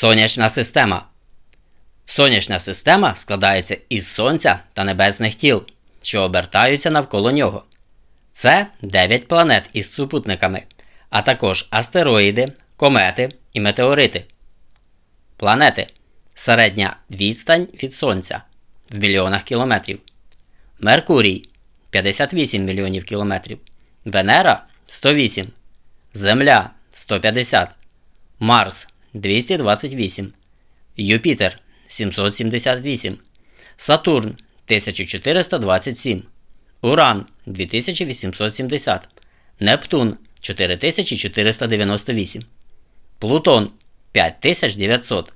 Сонячна система. Сонячна система складається із Сонця та небесних тіл, що обертаються навколо нього. Це 9 планет із супутниками, а також астероїди, комети і метеорити. Планети. Середня відстань від Сонця в мільйонах кілометрів. Меркурій 58 мільйонів кілометрів. Венера 108. Земля 150. Марс 228, Юпітер 778, Сатурн 1427, Уран 2870, Нептун 4498, Плутон 5900.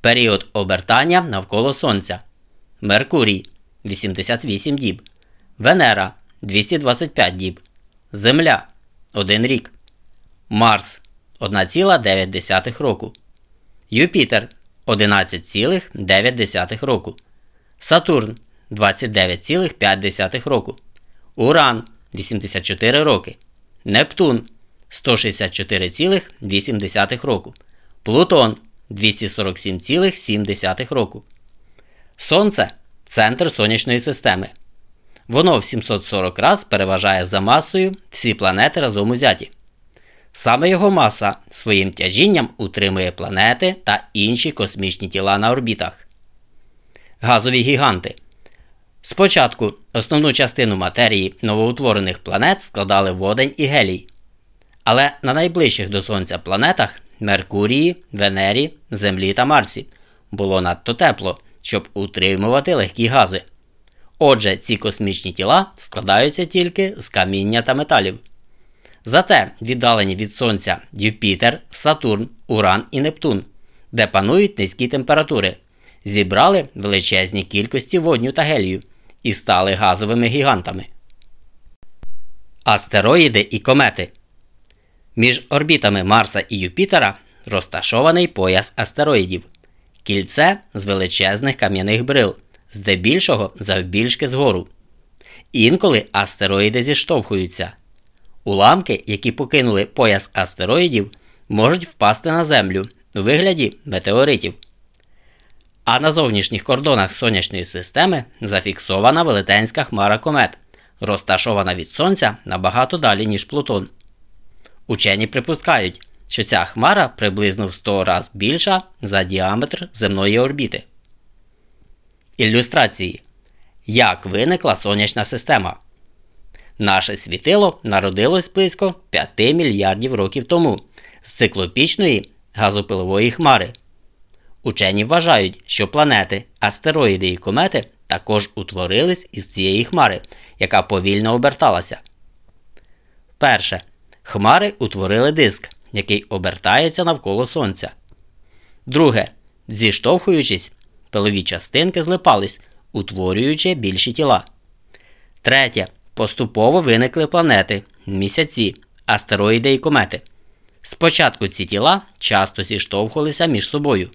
Період обертання навколо Сонця. Меркурій 88 діб. Венера 225 діб. Земля 1 рік. Марс 1,9 року. Юпітер 11,9 року. Сатурн 29,5 року. Уран 84 роки. Нептун 164,8 року. Плутон 247,7 року. Сонце центр сонячної системи. Воно в 740 раз переважає за масою всі планети разом узяті. Саме його маса своїм тяжінням утримує планети та інші космічні тіла на орбітах. Газові гіганти. Спочатку основну частину матерії новоутворених планет складали водень і гелій. Але на найближчих до Сонця планетах Меркурії, Венері, Землі та Марсі було надто тепло, щоб утримувати легкі гази. Отже, ці космічні тіла складаються тільки з каміння та металів. Зате віддалені від Сонця Юпітер, Сатурн, Уран і Нептун, де панують низькі температури, зібрали величезні кількості водню та гелію і стали газовими гігантами. Астероїди і комети. Між орбітами Марса і Юпітера розташований пояс астероїдів, кільце з величезних кам'яних брил, здебільшого завбільшки згору. Інколи астероїди зіштовхуються. Уламки, які покинули пояс астероїдів, можуть впасти на Землю у вигляді метеоритів. А на зовнішніх кордонах сонячної системи зафіксована велетенська хмара комет, розташована від Сонця набагато далі, ніж Плутон. Учені припускають, що ця хмара приблизно в 100 разів більша за діаметр земної орбіти. Ілюстрації. Як виникла сонячна система? Наше світило народилось близько 5 мільярдів років тому з циклопічної газопилової хмари. Учені вважають, що планети, астероїди і комети також утворились із цієї хмари, яка повільно оберталася. Перше. Хмари утворили диск, який обертається навколо Сонця. Друге. Зіштовхуючись, пилові частинки злипались, утворюючи більші тіла. Третє. Поступово виникли планети, місяці, астероїди і комети. Спочатку ці тіла часто зіштовхувалися між собою.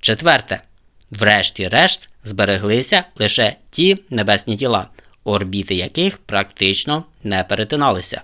Четверте. Врешті-решт збереглися лише ті небесні тіла, орбіти яких практично не перетиналися.